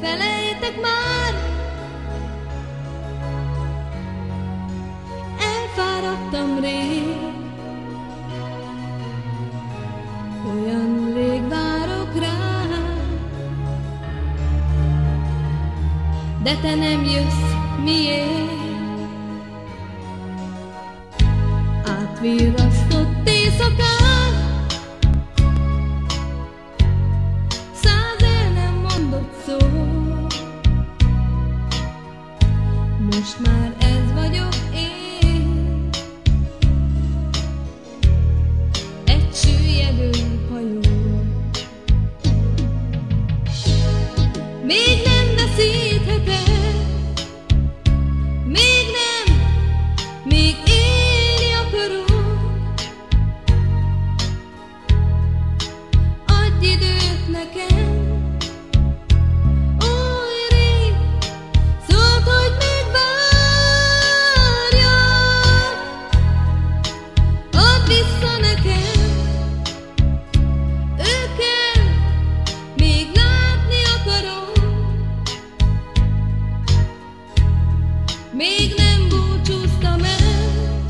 Felejtek már? Elfáradtam rég. Olyan rég várok rá. De te nem jössz, miért? Átvirasztott éjszakát Még nem veszítheted. Még nem, még élni akarok Adj időt nekem. Vissza nekem Még nem búcsúztam el.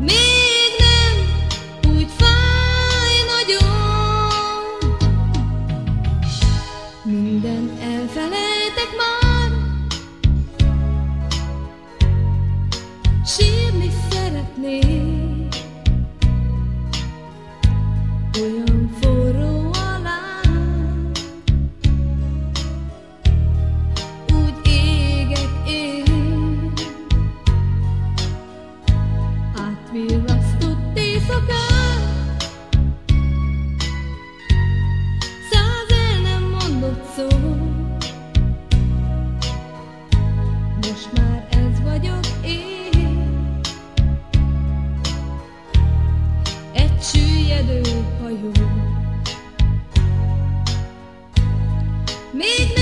Még nem úgy fáj nagyon. Minden elfelejtek már. Sírni szeretnék szó. Most már ez vagyok én, egy süllyedő hajó. Még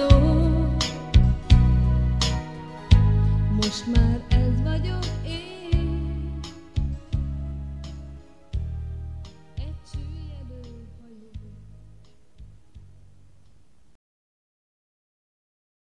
so